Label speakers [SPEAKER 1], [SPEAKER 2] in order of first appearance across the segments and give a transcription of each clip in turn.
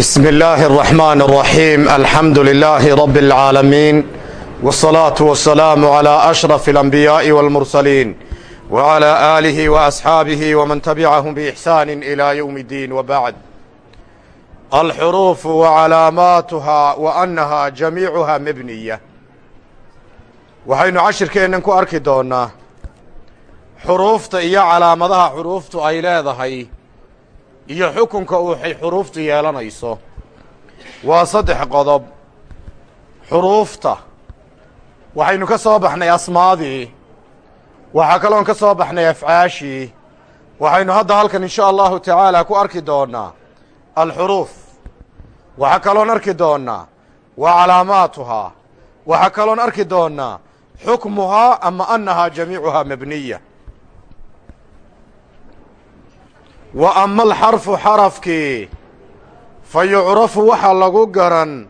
[SPEAKER 1] بسم الله الرحمن الرحيم الحمد لله رب العالمين والصلاة والسلام على أشرف الأنبياء والمرسلين وعلى آله وأصحابه ومن تبعهم بإحسان إلى يوم الدين وبعد الحروف وعلاماتها وأنها جميعها مبنية waxaynu cashirkeennan ku arki doonnaa xuruufta iyo calaamadaha xuruuftu ay leedahay iyo xukunka uuxay xuruuftu yeelanayso. Waa saddex qodob. Xuruufta. Waxaynu ka soo baxnay asmaadii waxaa kaloon ka soo baxnay afcaashii waxaynu hadda halkan insha allahu tacaala ku arki doonnaa alxuruuf. Waxaa kaloon arki doonnaa wa calaamaatuhaa waxaa kaloon arki doonnaa xukmuhaa ama annahaa jamiicuhaa mabniya wa ama alxarfu xarafkii fa yucrafu waxaa lagu garan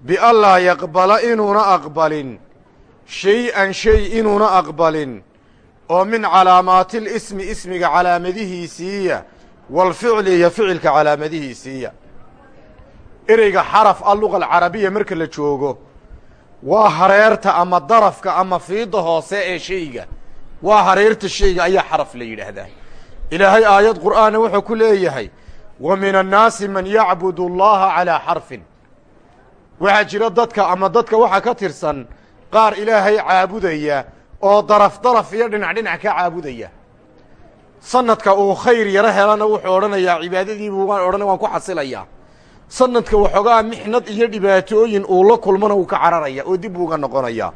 [SPEAKER 1] bianlaa yaqbala inuuna aqbalin shay-an shay inuuna aqbalin oo min calaamaatilismi ismiga calaamadihiisiiya walficli iyo ficilka calaamadihiisiiya. Ereyga xaraf a luga alcarabiya marka la joogo waa hareerta ama darafka ama fiida hoose ee shayga waa hareerta shayga ayaa xaraf la yidhaahdaa ilaahay aayad qur'aana wuxuu ku leeyahay wa min annaasi man yacbud allaha calaa xarfin. Waxaa jira dadka ama dadka waxaa ka tirsan qaar ilaahay caabudaya oo daraf daraf iyo dhinac dhinac ka caabudaya. Sanadka uu khayr yaro helana wuxuu odhanayaa cibaadadiibuu waan odhana waan ku xasilayaa. Sanadka waxoogaa mixnad iyo dhibaatooyin uu la kulmana uu ka cararaya oo dib uga noqonaya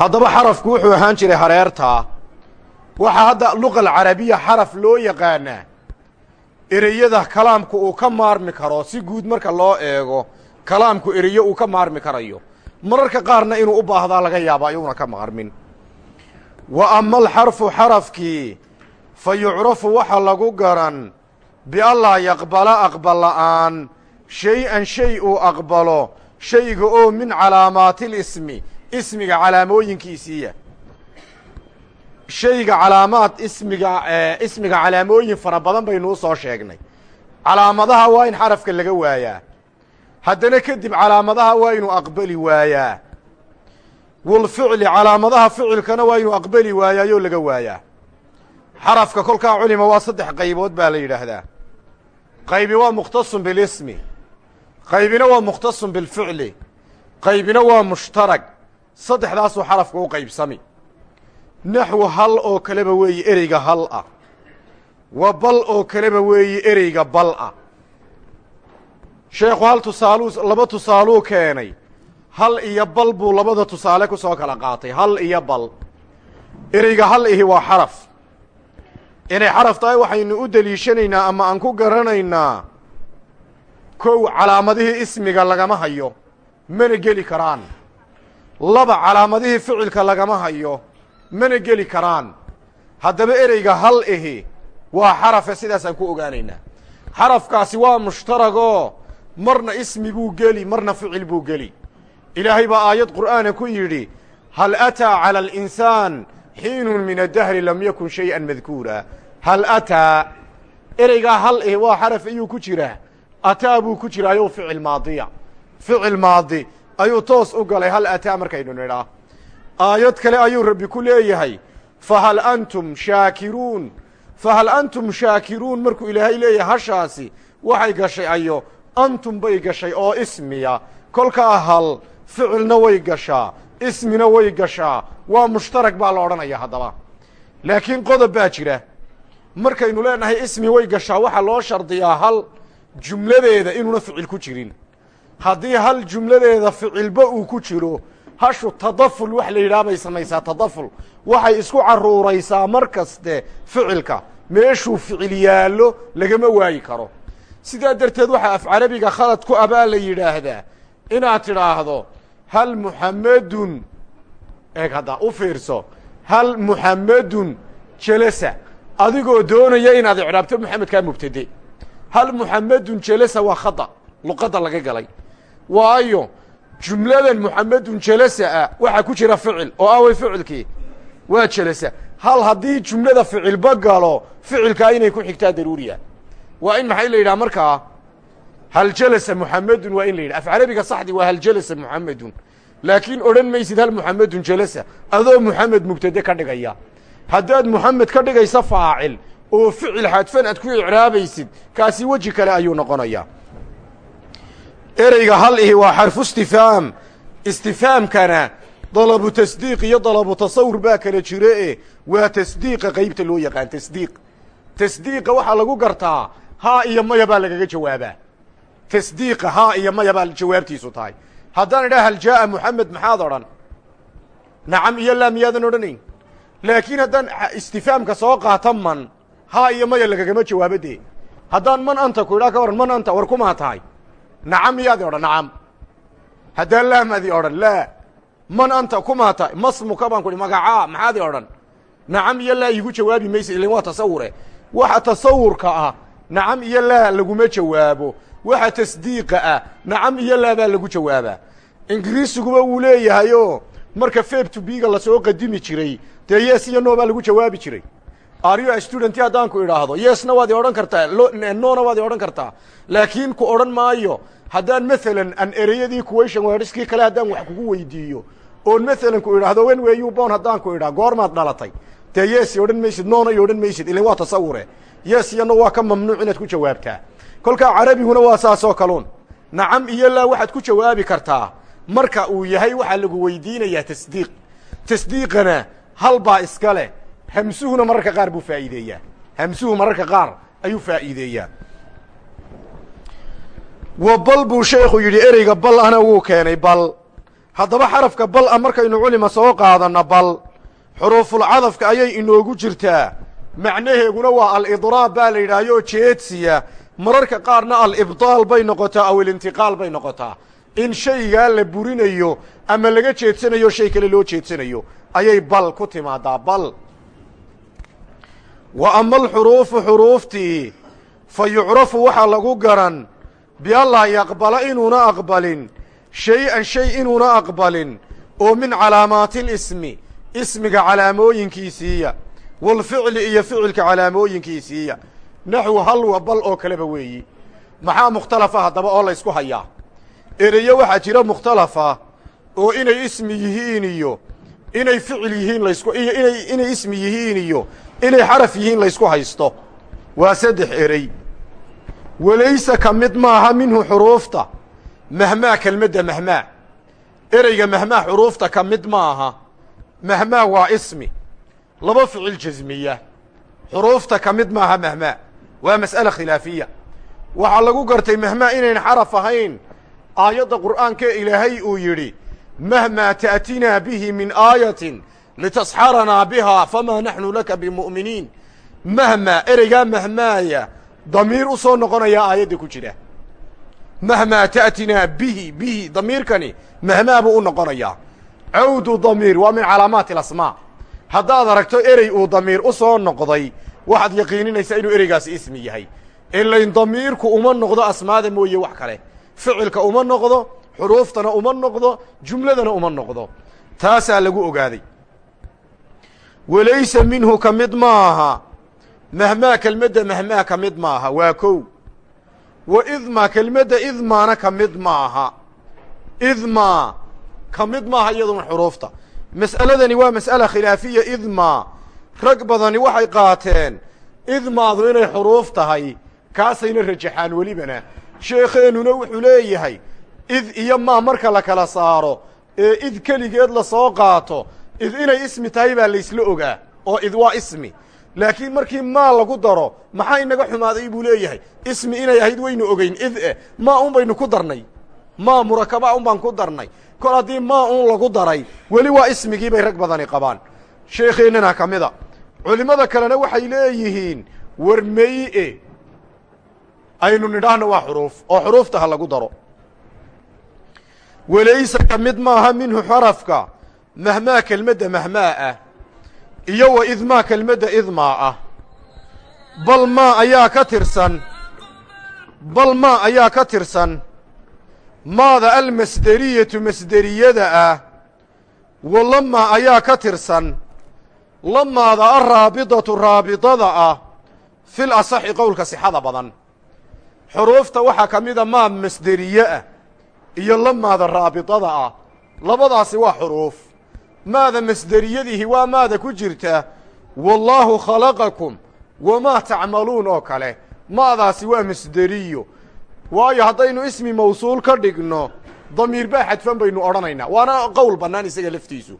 [SPEAKER 1] haddaba xarafku wuxuu ahaan jiray hareertaa waxaa hadda luqa alcarabiya xaraf loo yaqaanaa ereyada kalaamku uu ka maarmi karo si guud marka loo eego kalaamku ereyo uu ka maarmi karayo. Mararka qaarna inuu u baahdaa laga yaaba ayuuna ka maarmin. Wa ama alxarfu xarafkii fa yucrafu waxa lagu garan biallaa yaqbala aqbal la'aan shay-an shay uu aqbalo shayga oo min calaamaatilismi ismiga calaamooyinkiisiiya shayga calaamaad ismiga ismiga calaamooyin fara badan baynuu soo sheegnay. Calaamadaha waa in xarafka laga waayaa. Haddana kadib calaamadaha waa inuu aqbali waayaa. Walficli calaamadaha ficilkana waa inuu aqbali waayaayoo laga waayaa. Xarafka kolkaa culima waa saddex qaybood baa la yidhaahdaa. Qaybi waa mukhtasun bilismi qaybina waa mukhtasun bilficli qaybina waa mushtarag. Saddexdaasuu xarafka u qaybsami naxwu hal oo kaleba weeye ereyga hal ah. Wa bal oo kaleba weeye ereyga bal ah. Sheekhu hal tusaaluu laba tusaaluu keenay. Hal iyo bal buu labada tusaale ku soo kala qaatay. Hal iyo bal. Ereyga hal ihi waa xaraf. Inay xaraf tahay waxaynu u deliishanaynaa ama aan ku garanaynaa kow calaamadihii ismiga lagama hayo mana geli karaan. Laba calaamadihii ficilka lagama hayo mana geli karaan. Haddaba ereyga hal ihi waa xarafe sidaasaan ku ogaanaynaa xarafkaasi waa mushtaragoo marna ismi buu geli marna ficil buu geli. Ilaahay baa aayad qur'aana ku yidhi hal ataa cala alinsaan xiinun min addahri lam yakun shay'an madkuura. Hal ataa ereygaa hal ihi waa xaraf ayuu ku jiraa ataa buu ku jiraayo ficil maadiya ficil maadi ayuu toos u galay hal ataa markaynu nidhaa aayad kale ayuu rabbi ku leeyahay fahal antum shaakiruun? Fahal antum shaakiruun markuu ilaahay leeyahay hashaasi waxay gashay ayo antum bay gashay oo ismiya. Kolkaa hal ficilna way gashaa ismina way gashaa. Waa mushtarag baa la odhanaya haddaba. Laakiin qodob baa jira. Markaynu leenahay ismi way gashaa waxaa loo shardiyaa hal jumladeeda inuuna ficil ku jirin. Haddii hal jumladeeda ficilba uu ku jiro hashu tadaful wax la yidhaha bay samaysaa tadaful. Waxay isku carruuraysaa mar kaste ficilka. Meeshuu ficil yaallo lagama waayi karo. Sidaa darteed waxaa af carabiga khalad ku abaa la yidhaahdaa inaad tidhaahdo hal muxammedun eeg hadda u fiirso hal muxammedun jelasa adigoo doonaya inaad icraabto moxamedkaa mubtade hal muxammedun jelasa waa khada luqadda laga galay. Waayo jumladan muxammedun jelasa ah ku jira ficil oo away ficilkii. Waa jelasa hal haddii jumlada ficilba galo ficilkaa inay ku xigtaa daruuriya. Waa in maxay la yidhaha markaa hal jalasa muxamedun waa in la yidhi af carabiga saxdi waa hal jalasa muxamedun laakiin odhan maysid hal muxamedun jalasa. Adoo muxamed mubtade ka dhigaya. Haddaad muxamed ka dhigaysa faacil oo ficil xadfan aad ku icraabaysid kaasi weji kale ayuu noqonayaa ereyga hal ihi waa xarfu istifaam. Istifaamkana dalabu tasdiiq iyo dalabu tasawur baa kala jire waa tasdiiqa qaybta loo yaqaan tasdiiq. Tasdiiqa waxaa lagu gartaa haa iyo maya baa lagaga jawaabaa. Tasdiiqa haa iyo maya baa jawaabtiisu tahay. Haddaan idhaha hal jaa'a muxamed maxaad odhan? Nacam iyo laa miyaadan odhanayn. Laakiin haddaan istifaamka soo qaata man haa iyo maya lagagama jawaabo dee haddaan man anta ku idhaa ka waran man anta war kumaa tahay nacam miyaadi odhan nacam haddaan laamadi odhan laa. Man anta kumaa tahay masmuka baan ku hi magacaa maxaadi odhan nacam iyo laa iigu jawaabi maysa ilin waa tasawure. Waxa tasawurka ah nacam iyo laa laguma jawaabo. Waxa tasdiiqa ah nacam iyo laa baa lagu jawaabaa. Ingiriisiguba wuu leeyahayoo marka feb to biga la soo qadimi jiray dee yes iyo no baa lagu jawaabi jiray aryo studenti haddaan ku idhaahdo yesna waad i odhan kartaa nona waad i odhan kartaa laakiin ku odhan maayo. Haddaan maalan an ereyadii kuwation werskii kale haddaan wax kugu weydiiyo oon maalan ku idhaahdo wen weyu bon haddaan ku idhaa goormaad dhalatay dee yes i odhan maysid nona i odhan maysid ilin waa tasawure yes iyo waa ka mamnuuc inaad ku jawaabtaa kolkaa carabiguna waa saasoo kaluun nacam iyo laa waxaad ku jawaabi kartaa marka uu yahay waxaa lagu weydiinayaa tasdiiq tasdiiqana hal baa hamsuhuna mararka qaar buu faa'iideeyaa. Hamsuhu mararka qaar ayuu faa'iideeyaa. Wa bal buu sheekhu yidhi ereyga bal ana wuu keenay bal. Haddaba xarafka bal a markaynu culima soo qaadanno bal xuruufulcadafka ayay inoogu jirtaa. Macnaheeguna waa alidraab baa la yidhaahyo jeedsiya. Mararka qaarna alibdaal bay noqotaa aw ilintiqaal bay noqotaa. In shaygaa la burinayo ama laga jeedsanayo shay kale loo jeedsanayo ayay bal ku timaadaa. Bal wa ama alxuruufu xuruuftii fa yucrafu waxaa lagu garan biallaa yaqbala inuuna aqbalin shay-an shay inuuna aqbalin oo min calaamaatilismi ismiga calaamooyinkiisiiya walficli iyo ficilka calaamooyinkiisiiya naxwu halwa bal oo kaleba weeyi. Maxaa mukhtalafa haddaba oo laysku hayaa? Ereyo waxaa jira mukhtalafa oo inay ismi yihiin iyo inay ficil yihiin laysku iyo inay inay ismi yihiin iyo inay xaraf yihiin laysku haysto. Waa saddex erey walayse ka mid maaha minhu xuruufta. Mahmaa kelmadda mahmaa. Ereyga mahmaa xuruufta ka mid maaha. Mahmaa waa ismi. Laba ficil jasmiya xuruufta ka mid maaha mahmaa. Waa mas'ale khilaafiya. Waxaa lagu gartay mahmaa inayn xaraf ahayn. Aayadda qur'aanka ilaahay uu yidhi mahmaa ta'tinaa bihi min aayatin litasxaranaa bihaa famaa naxnu laka bimu'miniin mahmaa ereygaa mahmaaya damiir u soo noqonayaa aayadda ku jira mahmaa ta'tinaa bihi bihi damiirkani mahmaa buu u noqonayaa cawdu damiir waa min calaamaati alasmaa haddaad aragto erey uu damiir u soo noqday waxaad yaqiininaysaa inuu ereygaasi ismi yahay ilayn damiirku uma noqdo asmaada mooye wax kale ficilka uma noqdo xuruuftana uma noqdo jumladana uma noqdo taasaa lagu ogaaday walaysa minhu ka mid maaha mahmaa kelmadda mahmaa ka mid maaha waa kow wa idmaa kelmadda idmaana ka mid maaha idmaa ka mid maaha iyaduna xuruufta mas'aladani waa mas'ala khilaafiya idmaa rag badani waxay qaateen idmaadu inay xuruuf tahay kaasayna rajaxaan welibana sheekheennuna wuxuu leeyahay id iyo maa marka la kala saaro ee id keligeed la soo qaato id inay ismi tahay baa laysla ogaa oo id waa ismi. Laakiin markii maa lagu daro maxaa inaga xumaaday buu leeyahay? Ismi inay ahayd waynu ogeyn id eh maa un baynu ku darnay. Maa murakaba un baan ku darnay. Kol haddii maa un lagu daray weli waa ismigii bay rag badani qabaan. Sheekheennana ka mida culimmada kalena waxay leeyihiin warmeye aynu nidhaahno waa xuruuf oo xuruufta ha lagu daro. Walaysa ka mid maaha minhu xarafka mahmaa kelmadda mahmaa ah iyo wa idmaa kelmadda idmaa ah bal maa ayaa ka tirsan. Bal maa ayaa ka tirsan. Maada almasderiyatu masderiyada ah wa lamaa ayaa ka tirsan. Lamaada alraabidatu raabidada ah fil asaxi qowlka sixada badan. Xuruufta waxaa ka mida maa masderiye ah iyo lamaada raabitada ah labadaasi waa xuruuf maada masderiyadihi waa maada ku jirta wallaahu khalaqakum wamaa tacmaluun oo kale maadaasi waa masderiyo waayo haddaynu ismi mawsuul ka dhigno damiir baa xadfan baynu odhanaynaa waana qowl bannaan isaga laftiisu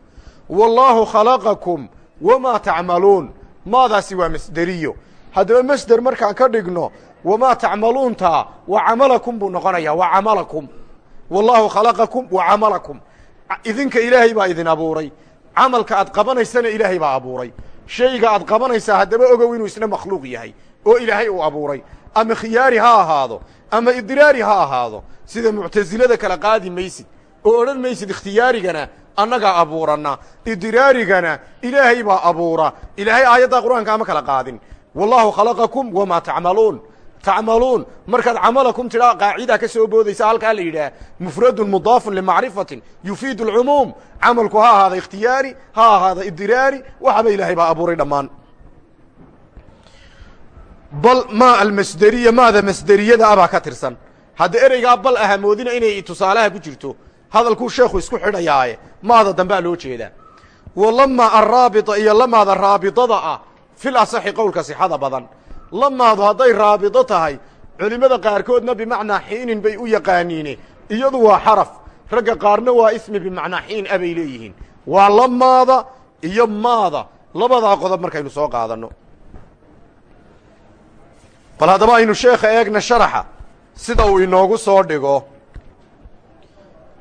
[SPEAKER 1] wallaahu khalaqakum wamaa tacmaluun maadaasi waa masderiyo haddaba masder markaan ka dhigno wamaa tacmaluuntaa wa camalakum buu noqonayaa wa camalakum wallaahu khalaqakum wa camalakum idinka ilaahay baa idin abuuray. Camalka aad qabanaysana ilaahay baa abuuray. Shayga aad qabanaysaa haddaba ogow inuu isna makhluuq yahay oo ilaahay uu abuuray. Ama khiyaari ha ahaado ama idraari ha ahaado sida muctasilada kala qaadi maysid oo odhan maysid ikhtiyaarigana annagaa abuuranna idraarigana ilaahay baa abuura. Ilaahay aayaddaa qur'aanka ama kala qaadin. Wallaahu khalaqakum wamaa tacmaluun tacmaluun markaad camalakum tidhaa qaacidaa ka soo boodaysa halkaa la yidhaah mufradun mudaafun limacrifatin yufiidu alcumuum camalku ha ahaada ikhtiyaari ha ahaada idiraari waxaba ilaahay baa abuuray dhammaan bal maa almasderiya maada masderiyada abaa ka tirsan hadda ereygaa bal aha moodina inay tusaalaha ku jirto hadalkuu sheekhu isku xidhayaaye maada dambea loo jeedaa wa lamaa alraabita iyo lamaada raabidada ah fil asaxi lamaadu hadday raabido tahay culimmada qaarkoodna bimacnaa xiinin bay u yaqaaniine. Iyadu waa xaraf ragga qaarna waa ismi bimacnaa xiin a bay leeyihiin. Waa lamaada iyo maada. Labadaa qodob markaynu soo qaadanno. Bal haddaba aynu sheekha eegna sharaxa sida uu inoogu soo dhigo.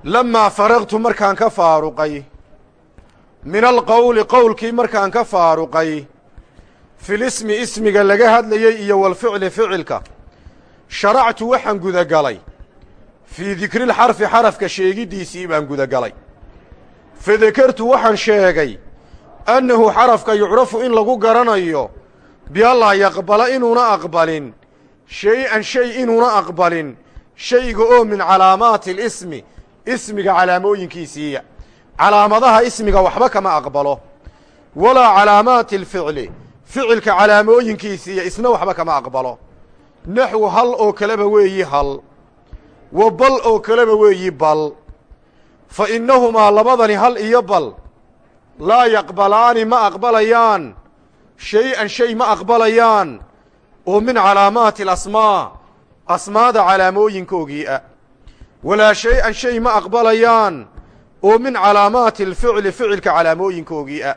[SPEAKER 1] Lamaa faraqtu markaan ka faaruqay. Min alqowli qowlkii markaan ka faaruqay filismi ismiga laga hadlayey iyo walficli ficilka. Sharactu waxaan gudagalay. Fii dikrilxarfi xarafka sheegiddiisii baan gudagalay. Fadekertu waxaan sheegay annahu xarafka yucrafu in lagu garanayo biallaa yaqbala inuuna aqbalin shay-an shay inuuna aqbalin shayga oo min calaamaati alismi ismiga calaamooyinkiisiiya calaamadaha ismiga waxba kama aqbalo. Walaa calaamaati alficli ficilka calaamooyinkiisiiya isna waxba kama aqbalo. Naxwu hal oo kaleba weeyi hal wa bal oo kaleba weeyi bal. Fa innahumaa labadani hal iyo bal. Laa yaqbalaani ma aqbalayaan. Shay-an shay ma aqbalayaan. Oo min calaamaati alasmaa. Asmaada calaamooyinkoogii ah walaa shay-an shay ma aqbalayaan. Oo min calaamaati alficli ficilka calaamooyinkoogii ah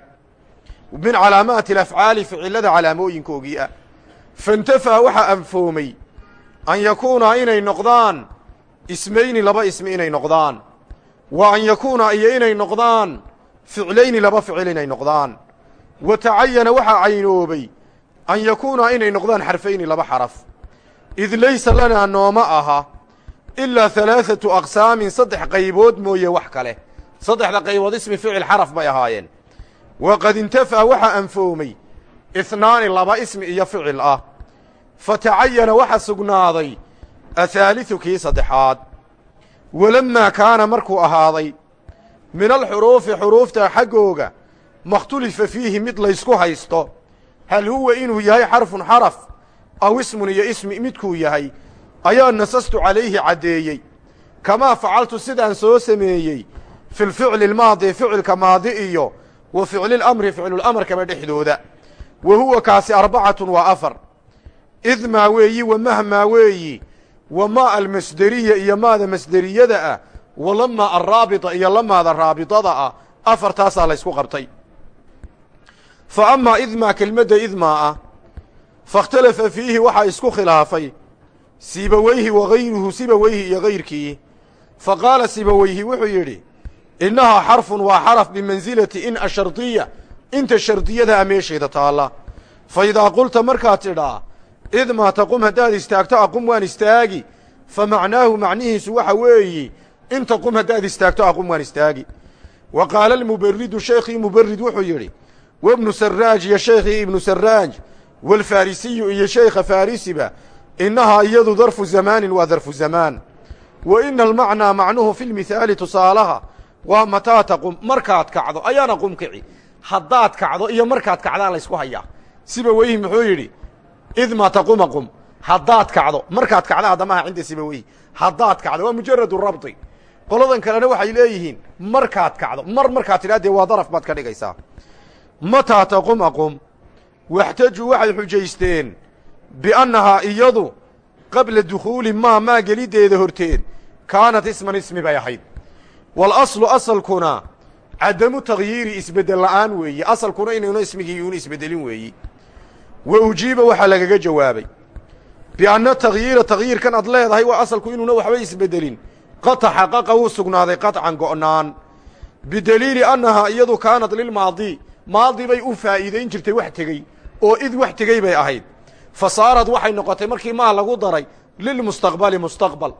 [SPEAKER 1] min calaamaati alafcaali ficilada calaamooyinkoogii ah. Faintafaa waxaa anfoomay an yakuunaa inay noqdaan ismayni laba ismi inay noqdaan. Wa an yakuuna iyo inay noqdaan ficlayni laba ficil inay noqdaan. Wa tacayana waxaa caynoobay an yakuunaa inay noqdaan xarfayni laba xaraf. Id laysa lanaa nooma aha ilaa halaaثatu aqsaamin saddex qaybood mooye wax kale. Saddexda qaybood ismi ficil xaraf bay ahaayeen waqad intafaa waxaa anfoomay ihnaani laba ismi iyo ficil ah fa tacayana waxa sugnaaday athaaliثu kii saddexaad walammaa kaana markuu ahaaday min alxuruufi xuruufta xaggooga makhtulifa fiihi mid laysku haysto hal huwa inuu yahay xarfun xaraf aw ismun iyo ismi midkuu yahay ayaa nasastu calayhi caddeeyey kamaa facaltu sidaan soo sameeyey fi lficli lmaadi ficilka maadi iyo wa ficlilamri ficlulamarkaba dhexdooda. Wa huwa kaasi arbacatun waa afar. Id maa weeyi wa mahmaa weeyi wa maa almasderiya iyo maada masderiyada ah wa lamaa alraabita iyo lamaada raabidada ah afartaasaa laysku qabtay. Fa amaa idmaa kelmadda idmaa ah fakhtalafa fiihi waxaa isku khilaafay sibaweyhi wa gayruhu sibaweyhi iyo gayrkii fa sibaweyhi wuxuu yidhi innahaa xarfun waa xaraf bimansilati in ashardiya inta shardiyadaha meesheeda taalla fa idaa qulta markaad tidhaa idmaa taqum haddaad istaagto aqum waan istaagi fa macnaahu macnihiisu waxa weeyi in taqum haddaad istaagto aqum waan istaagi wa qaala almuberidu sheekhii muberid wuxuu yidhi wabnu saraaj iyo sheekhii ibnu saraaj waalfarisiyu iyo sheykha farisiba innahaa iyadu darfu zamaanin waa darfu zamaan wa ina almacnaa macnuhu fi lmithaali tusaalaha waa mataa taqum markaad kacdo ayaana qum kici haddaad kacdo iyo markaad kacdaa laysku hayaa. Siba weyhi muxuu yidhi idma taquma qum haddaad kacdo markaad kacdo haddamaha cinda sibawey haddaad kacdo waa mujaradu rabdi. Qoladan kalena waxay leeyihiin markaad kacdo mar markaad tidhaa dee waa daraf baad ka dhigaysaa. Mataa taqum aqum waxtajuu waxay xujaysteen biannahaa iyadu qabla dukhuuli maa maa geliddeeda horteed. Kaanat isman ismi bay ahayd walaslu asalkuna cadamu takhyiiri isbeddel la'aan weeye asalkuna inaynu ismigii yuuna isbeddelin weeyi. Wa ujiiba waxaa lagaga jawaabay. Bianna takhyiira takhyiirkan ad leedahay waa asalku inuuna waxba isbeddelin qad taxaqaqa wuu sugnaaday qaطcan go'naan. Bideliili annahaa iyadu kaanat lilmaadi maadi. Bay u faa'iidayn jirtay wax tegey. Oo id wax tegey bay ahayd. Fa saarad waxay noqotay markii maa lagu daray lilmustaqbali mustaqbal.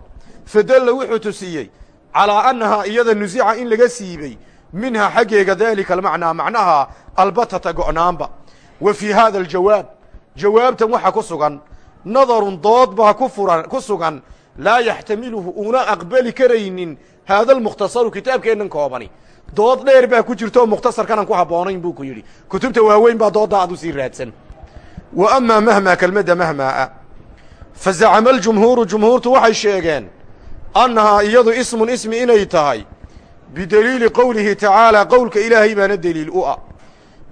[SPEAKER 1] Fadalla wuxuu tusiyey calaa annahaa iyada nusica in laga siibay minhaa xaggeega daalika almacnaa macnaha albatata go'naanba. Wa fii haada aljawaab jawaabtan waxa ku sugan nadarun dood baa ku furan ku sugan laa yaxtamiluhu uuna aqbali karaynin haada almukhtasaru kitaabkeennan koobani. Dood dheer baa ku jirta oo mukhtasarkanan ku habboonayn buu ku yidhi. Kutubta waaweyn baa dooddaa ad u sii raadsan. Wa amaa mahmaa kelmadda mahmaa fa zacama jumhuurtu waxay sheegeen annahaa iyadu ismun ismi inay tahay bideliili qowlihi tacaalaa qowlka ilaahay baana deliil u ah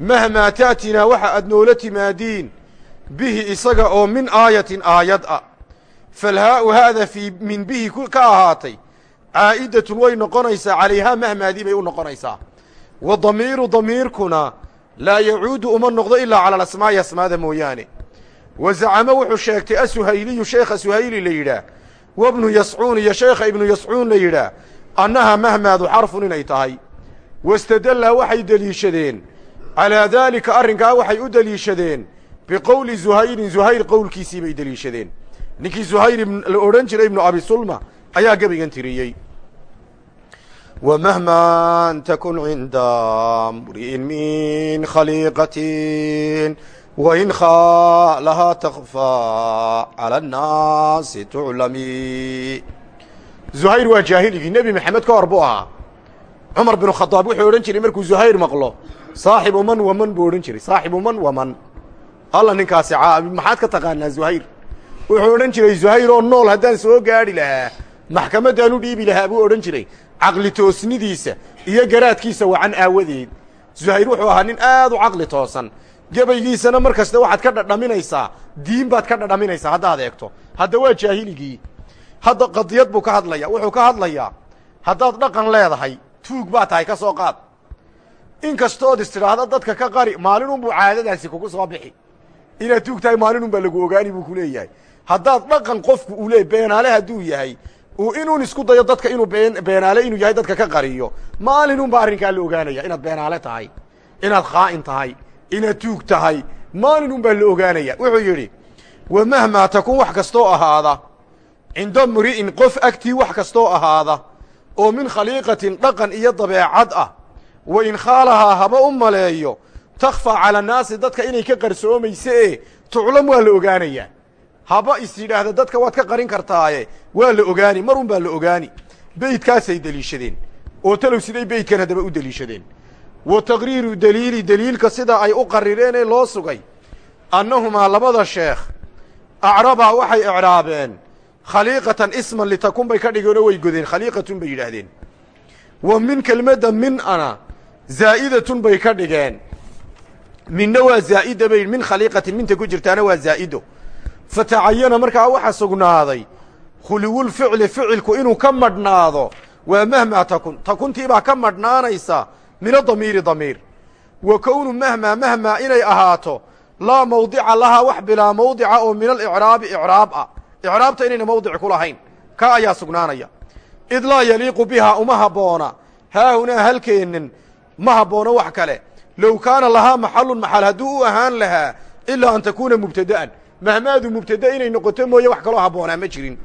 [SPEAKER 1] mahmaa ta'tinaa waxa aad noola timaadiin bihi isaga oo min aayatin aayad ah falhaa'u haada fii min bihi ka ahaatay caa'idatun way noqonaysaa calayhaa mahmaadii bay u noqonaysaa wa damiiru damiirkuna laa yacuudu uma noqdo ilaa cala alasmaa'i asmaada mooyaane wa zacamo wuxuu sheegtay asuhayliyu sheekha suhayli la yidhaah wabnu yascuun iyo sheekha ibnu yascuun la yidhaah annahaa mahmaadu xarfun inay tahay wastadallaa waxay deliishadeen calaa daalika arrinkaa waxay u deliishadeen biqowli zuhayrin zuhayr qowlkiisii bay deliishadeen ninkii zuhayr la odhan jiray ibnu abi sulma ayaa gebigan tiriyey wmahma takun cinda mri'in min khaliiqatin wain khaalahaa takfaa cala annaasi tuclami zuhayr waa jaahiligii nebi maxamed ka hor buu ahaa cumar binu khadaab wuxuu odhan jiray markuu zuhayr maqlo saaxibu man wa man buu odhan jiray saaxibu man wa man alla ninkaasi maxaad ka taqaanaa zuhayr wuxuu odhan jiray zuhayr oo nool haddaan soo gaadhi lahaa maxkamaddaan u dhiibi lahaa buu odhan jiray caqli toosnidiisa iyo garaadkiisa wacan aawadeed zuhayr wuxuu ahaa nin aad u caqli toosan gebaygiisana mar kasta waxaad ka dhadhaminaysaa. Diin baad ka dhadhaminaysaa haddaad eegto. Hadda waa jaahiligii hadda qadiyad buu ka hadlaya wuxuu ka hadlayaa haddaad dhaqan leedahay tuug baa tahay ka soo qaad. In kastood is dadka ka qari maalinunbuu caadadaasi kugu soo bixi. Inaad tuug tahay maalinun baa lagu ogaani buu ku leeyahay. Haddaad dhaqan qofku uu leey beenaale hadduu yahay uu inuun isku dayo dadka inuu been beenaale inuu yahay dadka ka qariyo maalinun baa arrinkaa la ogaanaya inaad beenaale tahay inaad khaa'in tahay inaad tuug tahay maalinun baa la ogaanaya. Wuxuu yidhi wa mahmaa takun wax kastoo ahaada cinda mri'in qof agtii wax kastoo ahaada oo min khaliiqatin dhaqan iyo dabeecad ah wa in khaalahaa haba u maleeyo takhfaa cala annaasi dadka inay ka qarsoomayse e tuclam waa la ogaanayaa haba is yidhaahda dadka waad ka qarin kartaaye waa la ogaani mar un baa la ogaani. Beydkaasay deliishadeen oo talow siday beydkan haddaba u deliishadeen wa taqriiru deliili deliilka sida ay u qarireen ee loo sugay. Annahumaa labada sheekh acrabaa waxay ecraabeen khaliiqatan isman litakun bay ka dhigeenoo way godeen khaliiqatun bay yidhaahdeen. Wa min kelmadda min ana zaa'idatun bay ka dhigeen. Minna waa zaa'ida bay min khaliiqatin minta ku jirtaana waa zaa'ido fatacayana markaa waxaa sugnaaday khuluwulficli ficilku inuu ka madhnaado waa mahmaa takun takuntiibaa ka madhnaanaysa min adamiiri damiir. Wa kownu mahmaa mahmaa inay ahaato laa mawdica lahaa wax bilaa mawdica oo min alicraabi icraab ah. Icraabta inayna mawdic ku lahayn. Ka ayaa sugnaanaya. Id laa yaliiqu bihaa uma habboona haahunaa halkeennan ma habboono wax kale. Low kaana lahaa maxalun maxal hadduu u ahaan lahaa ilaa an takuuna mubtada'an. Mahmaadu mubtada inay noqoto mooye wax kaloo habboonaa ma jirin.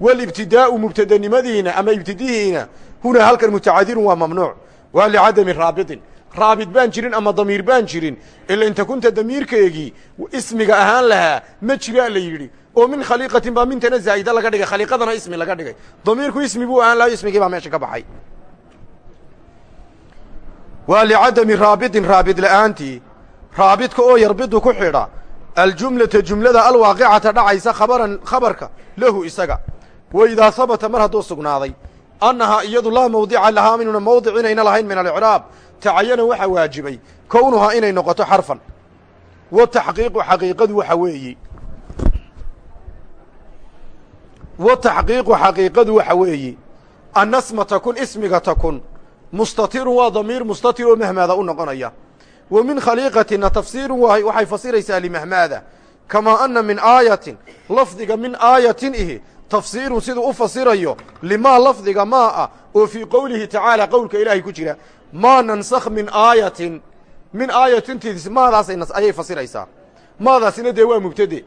[SPEAKER 1] Walibtidaa'u mubtadanimadiina ama ibtidihiina hunaa halkan mutacadirun waa mamnuuc waa licadami raabitin raabit baan jirin ama damiir baan jirin? Ila inta kunta damiirkeegii ismiga ahaan lahaa ma jiraa la yidhi. Oo min khaliiqatin baa mintana zaa'ida laga dhigay. Khaliiqadana ismi laga dhigay. Damiirku ismi buu ahaan lahaa ismigii baa meesha ka baxay. Waa licadami raabitin raabit la'aantii raabidka oo yarbidu ku xidha aljumlata jumlada alwaaqicata dhacaysa khabaran khabarka lahu isaga. Wa idaa mar hadduu sugnaaday annahaa iyadu laa mawdica lahaa minuna mawdic inayna lahayn min alicraab. Tacayana waxaa waajibay. Kownuhaa inay noqoto xarfan. Wa taxqiiqu xaqiiqadu waxa weeye wa taxqiiqu xaqiiqadu waxa weeye annasma takun ismiga takun mustatirun waa damiir mustatir oo mahmaada u noqonaya. Wa min khaliiqatina tafsiirun waxay fasiraysaa limahmaada kamaa anna min aayatin lafdiga min aayatin ihi tafsiirun siduu u fasirayo limaa lafdiga maa ah oo fii qowlihi tacaala qowlka ilaahay ku jira maa nansakh min aayatin min aayatintiis maadaasay ayay fasiraysaa. Maadaasina dee waa mubtade.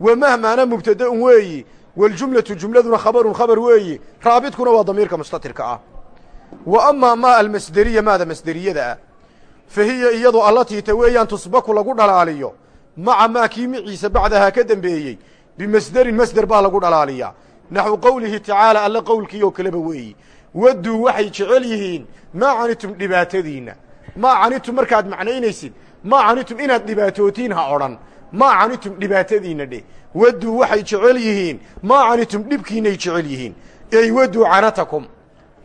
[SPEAKER 1] Wa mahmaana mubtadaun weeyi waljumlatu jumladuna khabarun khabar weeyi raabidkuna waa damiirka mustatirka ah. Wa amaa maa almasderiya maada masderiyada ah. Fa hiya iyadu allatii ta weeyaan tusbaku lagu dhalaaliyo maca maa kii miciisa bacdahaa ka dembeeyey bimasderin masder baa lagu dhalaaliyaa naxwu qowlihi tacaala alle qowlkii oo kaleba weeyi wadduu waxay jecel yihiin maa canitum dhibaatadiinna maa canitum markaad macnaynaysid maa canitum inaad dhibaatootiin ha odhan maa canitum dhibaatadiinna dheh wadduu waxay jecel yihiin maa canitum dhibkiinay jecel yihiin ey wadduu canatakum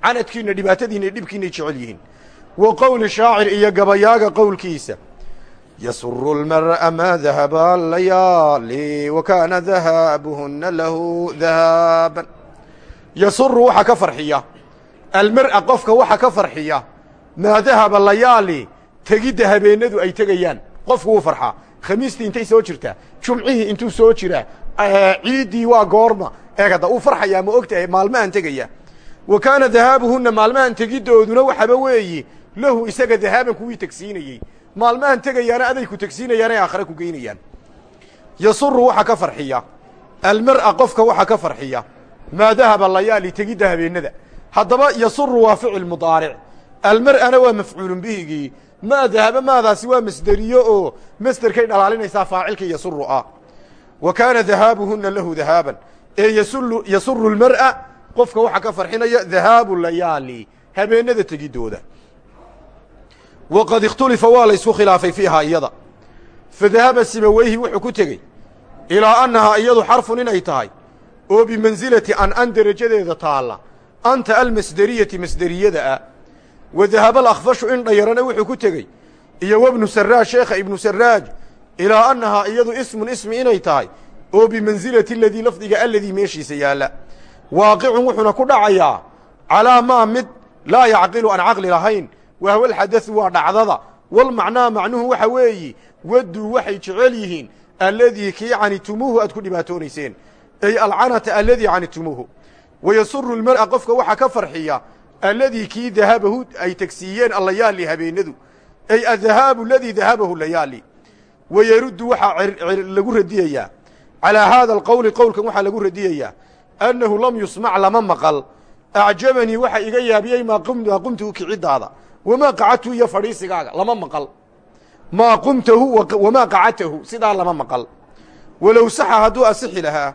[SPEAKER 1] canadkiinna dhibaatadiinna dhibkiinay jecel yihiin wa qowli shaacir iyo gabayaaga qowlkiisa yasuru lmar'a maa dahaba layaali wa kaana dahaabuhunna lahu dahaaban yasuru waxaa ka farxiya almar'a qofka waxa ka farxiya maa dahaba layaali tegidda habeennadu ay tegayaan qofku wuu farxaa khamiistii intay soo jirtaa jumcihii intuu soo jiraa ciiddii waa goorma eeg hadda uu farxayaa ma og tahay maalmahan tegaya wa kaana dahaabuhunna maalmahan tegiddooduna waxaba weeyi lahu isaga dahaaban kuwii tegsiinayey maalmahan tegayaana aday ku tegsiinayaan ay aakhare ku geynayaan. Yasuru waxa ka farxiya. Almar'a qofka waxa ka farxiya. Maa dahaba layaali tegidda habeennada haddaba yasuru waa ficil mudaaric. Almar'ana waa mafcuulun bihigii maa dahaba maadaasi waa masderiyo oo masderkay dhalaalinaysaa faacilka yasuru ah. Wa kaana dahaabuhunna lahu dahaaban. Ee yasuru lmar'a qofka waxa ka farxinaya dahaabu layaali. Habeennada tegiddooda waqad ikhtulifa waa la ysku khilaafay fiihaa iyada fa dahaba simaweyhi wuxuu ku tegey ilaa annahaa iyadu xarfun inay tahay oo bimansilati an an derajadeeda taalla anta almasderiyati masderiyada ah wa dahaba alakhfashu in dhayarana wuxuu ku tegey iyo wabnu saraaj sheekha ibnu saraaj ilaa annahaa iyadu ismun ismi inay tahay oo bimansilati aladii lafdiga aladii meeshiisa yaalla waaqicun wuxuuna ku dhacayaa calaa maa mid laa yacqilu aan caqli lahayn wahwa alxadadu waa dhacdada walmacnaa macnuhu waxa weeyi wadduu waxay jecel yihiin alladii kii canitumuuhu aad ku dhibaatoonayseen ay alcanata alladii canitumuuhu wayasuru lmar'a qofka waxaa ka farxiya alladii kii dahabahu ay tegsiiyeen allayaali habeennadu ay adahaabu aladii dahabahu layaali wayaruddu waxaa lagu radiyayaa calaa haada alqowli qowlkan waxaa lagu radiyayaa annahu lam yusmac lama maqal acjabanii waxa iga yaabiyey maa kiciddaada wamaa qacadtuhu iyo fadhiisigaaga lama maqal maa qumtahu wamaa qacadtahu sidaa lama maqal walow saxa hadduu asixi lahaa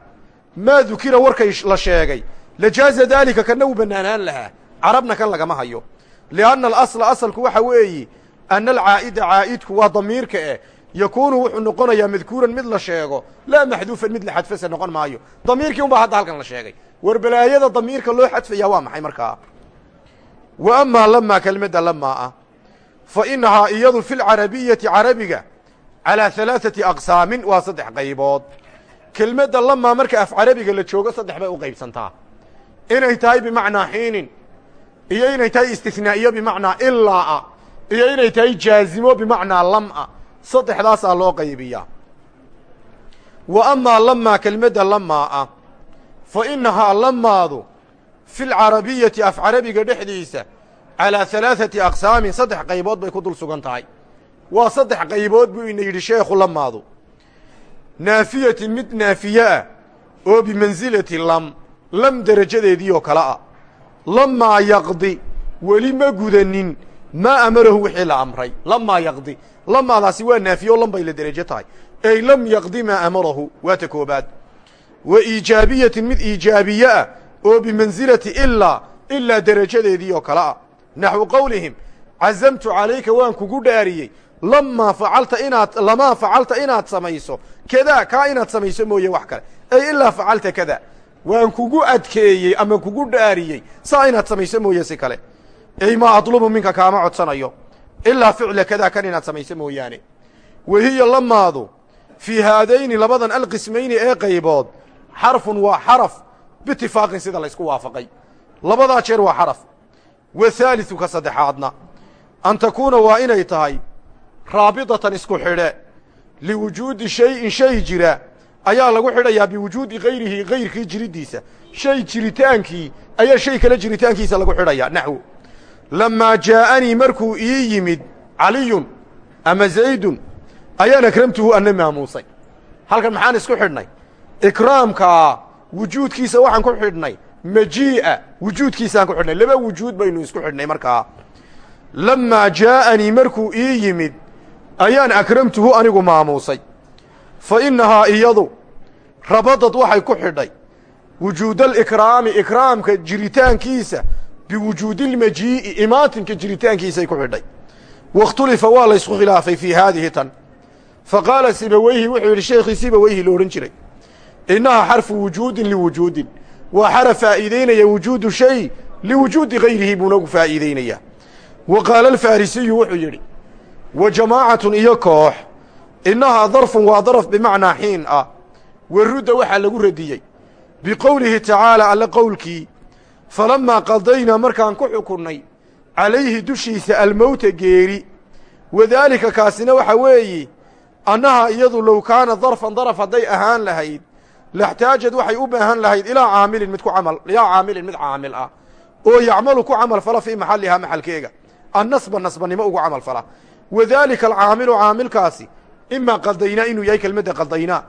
[SPEAKER 1] maa dukira warkay la sheegay lajaaza daalika kana wuu bannaanaan lahaa carabna kan lagama hayo lianna alasla asalku waxa weeyi anna alcaa'ida caa'idku waa damiirka eh yakuunu wuxuu noqonayaa madkuuran mid la sheego laa maxduufan mid la xadfase noqon maayo damiirkii un baa hadda halkan la sheegay war balaayada damiirka loo xadfayaa waa maxay markaa wa amaa lamaa kelmadda lamaa ah fa innahaa iyadu fi lcarabiyati carabiga calaa halaaثati aqsaamin waa saddex qaybood. Kelmadda lamaa marka af carabiga la joogo saddex bay u qaybsantaa. Inay tahay bimacnaa xiinin iyo inay tahay istinaa'iyo bimacnaa ilaa'a iyo inay tahay jaazimo bimacnaa lam'a saddexdaasaa loo qaybiyaa. Wa amaa lamaa kelmadda lamaa fa innahaa lamaadu fi lcarabiyati af carabiga dhexdiisa calaa halaaثati aqsaamin saddex qaybood bay ku dul sugan tahay waa saddex qaybood buu ina yidhi sheekhu lamaadu naafiyatin mid naafiye ah oo bimansilati lam lam derajadeedii oo kale ah lamaa yaqdi weli ma gudanin maa amarahu wixii la amray lamaa yaqdi lamaadaasi waa naafiye oo lam bay la derajo tahay ey lam yaqdi maa amarahu waa ta koobaad wa iijaabiyatin mid iijaabiye ah oo bimansilati ilaa ilaa derajadeedii oo kale ah. Naxwu qowlihim cazamtu calayka waan kugu dhaariyey. Lamaa facalta inaad lamaa facalta inaad samayso. Kadaa kaa inaad samayso mooye wax kale. Ay ilaa facalta kada. Waan kugu adkeeyey ama kugu dhaariyey. Saa inaad samayso mooye si kale. Ey maa adlubu minka kaama codsanayo. Ilaa ficla kadaa kan inaad samayso mooyaane. Wahiya lamaadu fii haadayni labadan alqismayni ee qaybood xarfun waa xaraf biitifaaqin sida laysku waafaqay labadaa jeer waa xaraf wathaaliثu ka saddexaadna an takuuna waa inay tahay raabidatan isku xidhe liwujuudi shayin shay jira ayaa lagu xidhayaa biwujuudi gayrihi gayrkii jiriddiisa shay jiritaankii ayaa shay kale jiritaankiisa lagu xidhayaa naxwu lamaa jaa'anii markuu ii yimid caliyun ama zaydun ayaan akramtuhu anna maamuusay halkan maxaan isku xidhnay ikraamkaa wujuudkiisa waxaan ku xidhnay. Majii'a wujuudkiisaan ku xidhnay. Laba wujuud baynu isku xidhnay markaa. Lamaa jaa'anii markuu ii yimid ayaan akramtuhu anigu maamuusay. Fa innahaa iyadu rabadad waxay ku xidhay. Wujuudalikraami ikraamka jiritaankiisa biwujuudilmajii'i imaatinka jiritaankiisay ku xidhay. Wakhtulifa waa laysku khilaafay fii haadihi tan. Fa qaala sibaweyhi wuxuu yidhi sheekhii sibaweyhi lo odhan jiray innahaa xarfu wujuudin liwujuudin waa xaraf faa'iideynaya wujuudu shay liwujuudi gayrihi buu nagu faa'iideynayaa wa qaala alfarisiyu wuxuu yidhi wa jamaacatun iyo koox innahaa darfun waa daraf bimacnaa xiin ah wa rudda waxaa lagu radiyey biqowlihi tacaala alle qowlkii falammaa qadaynaa markaan ku xukunnay calayhi dushiisa almowta geeri wadaalika kaasina waxa weeye annahaa iyadu low kaana darfan daraf hadday ahaan lahayd laxtaajad waxay u baahan lahayd ilaa caamilin mid ku camal ilaa caamilin mid caamil ah oo yacmalu ku camal fala fii maxallihaa maxalkeega annasba nasbanimo ugu camal fala wadaalika alcaamilu caamilkaasi imaa qadaynaa inuu yahay kelmadda qadaynaa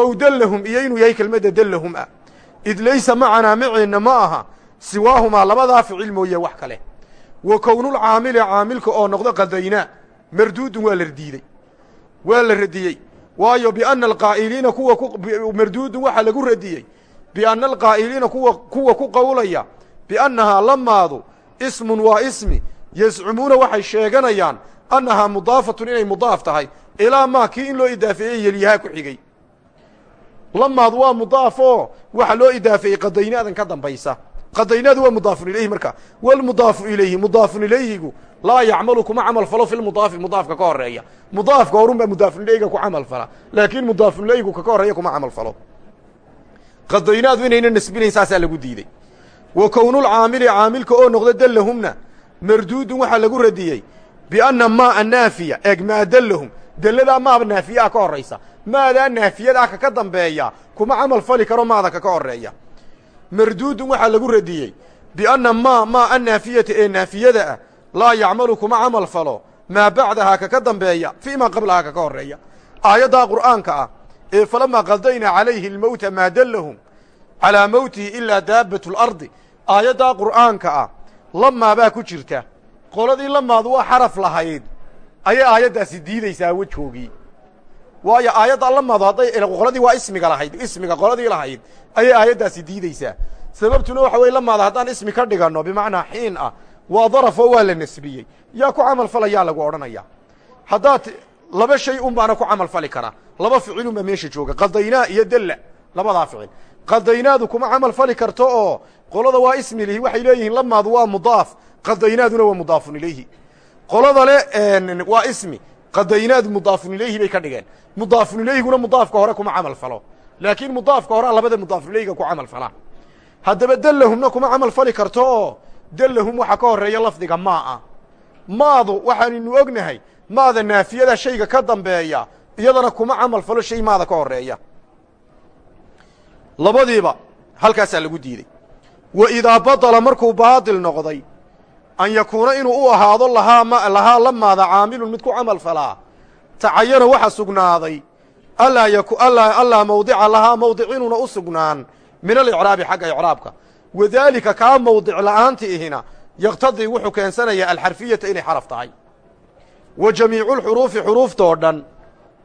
[SPEAKER 1] ow dallahum iyo inuu yahay kelmadda dallahum ah id laysa macanaa maceenna ma aha siwaahumaa labadaa ficil mooye wax kale wa kownulcaamili caamilka oo noqdo qadaynaa marduudun waa la rdiidey waa la radiyey waayo bianna alqaa'iliina kuwa marduudun waxaa lagu radiyey bianna alqaa'iliina kuwa kuwa ku qowlaya biannahaa lamaadu ismun waa ismi yascumuuna waxay sheeganayaan annahaa mudaafatun inay mudaaf tahay ilaa maa kii in loo idaafeeyey yelyahaa ku xigay. Lamaadu waa mudaaf oo waxaa loo idaafeeyey qadaynaadan ka dambaysa. Qadaynaadu waa mudaafun ilayhi marka walmudaafu ilayhi mudaafun ilayhigu laa yacmalu kuma camal falo fi lmudaafi mudaafka ka horreeya. Mudaafka horun baa mudaafun ilayhiga ku camal fala. Laakiin mudaafun ilayhigu ka ka horreeya kuma camal falo. Qadaynaadu inayna nasbinayn saasaa lagu diidey wa kownulcaamili caamilka oo noqda dallahumna marduudun waxaa lagu radiyey bianna maa naafiya eeg maa dallahum delladaa maaba naafiyaa ka horaysa maadaa naafiyadaa kaka dambeeya kuma camal fali karo maada kaka horreeya marduudun waxaa lagu radiyey bianna maa maa annaafiyata ee naafiyada ah laa yacmalu kuma camal falo maa bacdahaa kaka dambeeya fii maa qablahaa kaka horreeya aayaddaa qur'aanka ah ee falamaa qadaynaa calayhi almowta maa dallahum calaa mowtihi ilaa daabatu lardi aayaddaa qur'aanka ah lamaa baa ku jirta. Qoladii lamaadu waa xaraf lahayd. Ayay aayaddaasi diideysaa wejoogii waayo aayadda lamaadu hadday qoladii waa ismiga lahayd ismiga qoladii lahayd ayay aayaddaasi diideysaa sababtuna waxa weye lamaada haddaan ismi ka dhiganno bimacnaa xiin ah waa darafoo waa la nasbiyey. Yaa ku camal falayaa lagu odhanaya. Haddaad laba shay un ku camal fali karaa laba ficilun baa meesha jooga. Qadaynaa iyo dalla. Labadaa ficil. Qadaynaadu kuma camal fali karto oo qolada waa ismi waxay leeyihiin lamaadu waa mudaaf. Qadaynaaduna waa mudaafun ilayhi. Qolada le waa ismi. Qadaynaadu mudaafun ilayhi bay ka dhigeen. Mudaafun ilayhiguna mudaafka hore kuma camal falo. Laakiin mudaafka horea labada mudaafun ilayhiga ku camal fala. Haddaba dallahumna kuma camal fali karto oo dallahum waxaa ka horreeya lafdiga maa ah maadu waxaaninu ognahay maada naafiyada shayga ka dambeeya iyadana kuma camal falo shay maada ka horreeya labadiiba halkaasaa lagu diidey wa idaa badala markuu baadil noqday an yakuuna inuu u ahaado lahaa lahaa lamaada caamilun mid ku camal falaa. Tacayana waxa sugnaaday allaa mawdica lahaa mawdic inuuna u sugnaan min alicraabi xagga icraabka wadaalika kaa mawdic la'aanti ihina yaqtadii wuxuu keensanayaa alxarfiyata inay xaraf tahay. Wa jamiicu lxuruufi xuruuftoo dhan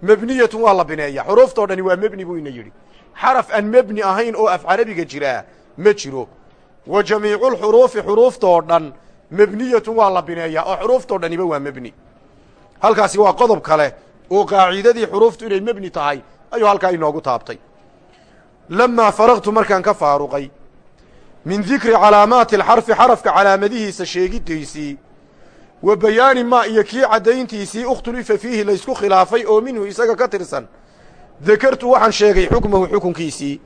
[SPEAKER 1] mebniyatun waa la bineeya xuruuftoo dhani waa mebni buu ina yidhi. Xaraf aan mebni ahayn oo af carabiga jiraa ma jiro. Wa jamiicu lxuruufi xuruuftoo dhan mebniyatun waa la bineeyaa oo xuruuftoo dhaniba waa mebni halkaasi waa qodob kale oo qaacidadii xuruuftu inay mebni tahay ayuu halkaa inoogu taabtay. Lamaa faraqtu markaan ka faaruqay min dikri calaamaati alxarfi xarafka calaamadihiisa sheegidiisii wa bayaani maa iyo kii caddayntiisii ukhtulifa fiihi laysku khilaafay oo minhu isaga ka tirsan. Dakartu waxaan sheegay xukmahu xukunkiisii.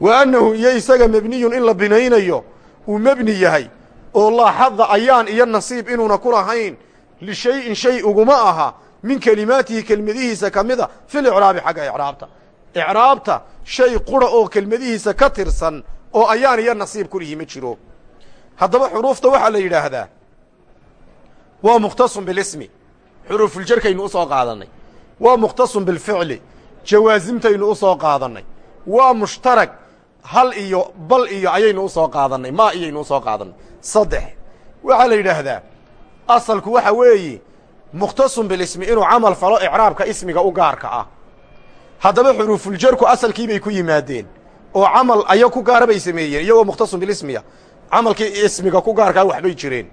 [SPEAKER 1] Wa annahu iyo isaga mebniyun in la binaynayo uu mebni yahay oo laaxadda ayaan iyo nasiib inuuna ku lahayn lishayin shay uguma aha min kelimaatihi kelmadihiisa ka mida fil icraabi xagga icraabta. Icraabta shay qura oo kelmadihiisa ka tirsan oo ayaan iyo nasiib ku lihi ma jiro. Haddaba xuruufta waxaa la yidhaahdaa waa mukhtasun bilismi. Xuruufuljarkaynu u soo qaadannay waa mukhtasun bilficli jawaasimtaynu u soo qaadannay waa mushtarag hal iyo bal iyo ayaynu u soo qaadannay maa iyaynu u soo qaadannay saddex. Waxaa la yidhaahdaa asalku waxa weeye mukhtasun bilismi inuu camal falo icraabka ismiga u gaarka ah. Haddaba xuruufuljarku asalkii bay ku yimaadeen oo camal aya ku gaara bay sameeyeen iyagoo mukhtasun bilismiya. Camalkii ismiga ku gaarkaa waxbay jireen.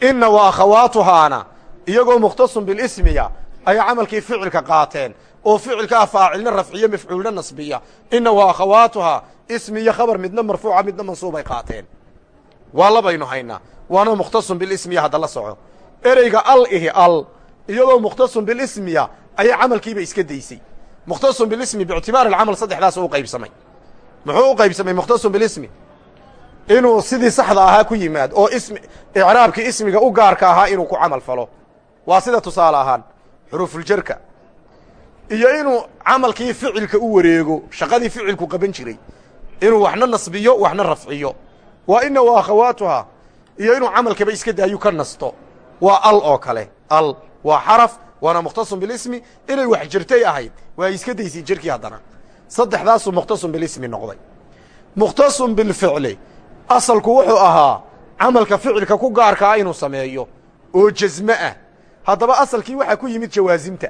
[SPEAKER 1] Inna wa akhawaatuhaana iyagoo mukhtasun bilismiya ayay camalkii ficilka qaateen oo ficilka ah faacilna rafciyo mafcuulna nasbiya. Inna wa akhawaatuhaa ismi khabar midna marfuuca midna mansuubay qaateen. Waa labaynu haynaa. Waana mukhtasun bilismiya hadda la soco. Ereyga al ihi al iyadoo mukhtasun bilismiya ayay camalkiiba iska daysay. Mukhtasun bilismi biictibaari alcamal saddexdaas u qaybsamay muxuu u qaybsamay mukhtasun bilismi. Inuu sidii saxda ahaa ku yimaad oo ismi icraabkii ismiga u gaarka ahaa inuu ku camal falo. Waa sida tusaale ahaan xuruufuljarka iyo inuu camalkii ficilka u wareego shaqadii ficilku qaban jiray. Inuu waxna nasbiyo waxna rafciyo. Waa ina wa akhawaatuhaa iyo inuu camalkaba iska daayu ka nasto. Waa al oo kale. Al waa xaraf waana mukhtasun bilismi. Inay wax jirtay ahayd waa iska daysay jirkii haddana saddexdaasuu mukhtasun bilismi noqday. Mukhtasun bilficli. Asalku wuxuu ahaa camalka ficilka ku gaarka ah inuu sameeyo oo jasme ah. Haddaba asalkii waxaa ku yimid jawaasimta.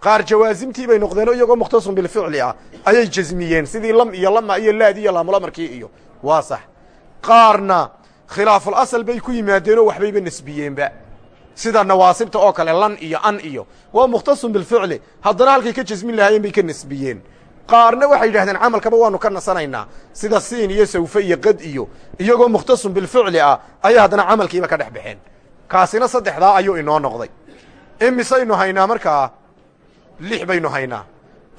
[SPEAKER 1] Qaar jawaasimtii bay noqdeen oo iyagoo mukhtasun bilficli ah ayay jasmiyeen sidii lam iyo lama iyo laadi iyo laamulamarkii iyo waa sax. Qaarna khilaaful asal bay ku yimaadeenoo waxbayba nasbiyeenba sida nawaasibta oo kale lan iyo an iyo. Waa mukhtasun bilficli. Haddana halkay ka jasmin lahaayeen bay ka nasbiyeen qaarna waxay yidhahdeen camalkaba waanu ka nasanaynaa. Sida siin iyo sawfe iyo qad iyo iyagoo mukhtasun bilficli ah ayay haddana camalkiiba ka dhex baxeen. Kaasina saddexdaa ayuu inoo noqday. Imisaynu haynaa markaa? Lix baynu haynaa.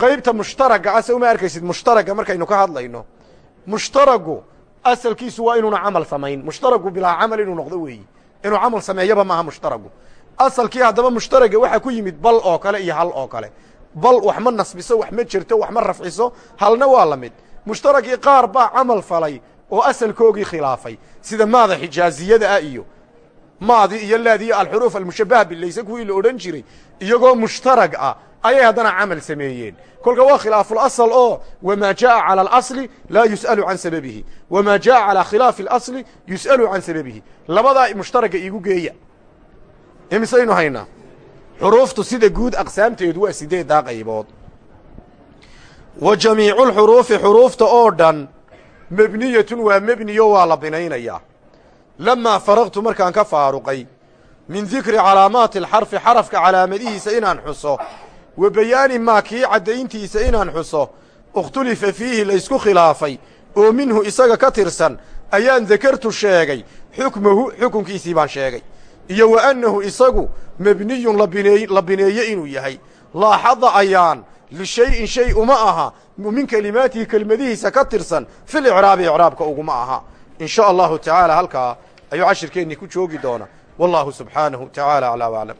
[SPEAKER 1] Qaybta mushtaragga ase uma arkaysid mushtaragga markaynu ka hadlayno. Mushtaragu asalkiisu waa inuuna camal samayn. Mushtaragu bilaa camal inuu noqdo weeyi. Inuu camal sameeyaba maaha mushtaragu. Asalkii haddaba mushtaragga waxaa ku yimid bal oo kale iyo hal oo kale bal waxma nasbiso waxma jirto wax ma rafciso halna waa la mid. Mushtaragii qaar baa camal falay oo asalkoogii khilaafay. Sida maada xijaaziyada ah iyo maadi iyo laadi iyo alxuruuf almushabbaha bilayse kuwii la odhan jiray iyagoo mushtarag ah ayay haddana camal sameeyeen. Kolka waa khilaaful asal oo wamaa jaa'a cala alasli laa yus'alu can sababihi. Wamaa jaa'a calaa khilaafi alasli yus'alu can sababihi. Labadaa mushtaragga iigu geeya. Imisaynu haynaa? Xuruuftu sida guud aqsaamteedu waa sideeddaa qaybood. Wa jamiicu lxuruufi xuruufta oo dhan mebniyatun waa mebniyo waa la binaynayaa. Lamaa faraqtu markaan ka faaruqay min dikri calaamaati alxarfi xarafka calaamadihiisa inaan xuso wa bayaani maa kii caddayntiisa inaan xuso ikhtulifa fiihi laysku khilaafay oo minhu isaga ka tirsan ayaan dakartu sheegay xukmahu xukunkiisii baan sheegay iyo wa annahu isagu mebniyun la bineeye inuu yahay. Laaxada ayaan lishayin shay uma aha min kelimaatihi kelmadihiisa ka tirsan fil icraabi icraabka uguma aha. In sha allahu tacaala halkaa ayuu cashirkeennii ku joogi doona. Wallahu subxaanahu tacaala aclaa waclam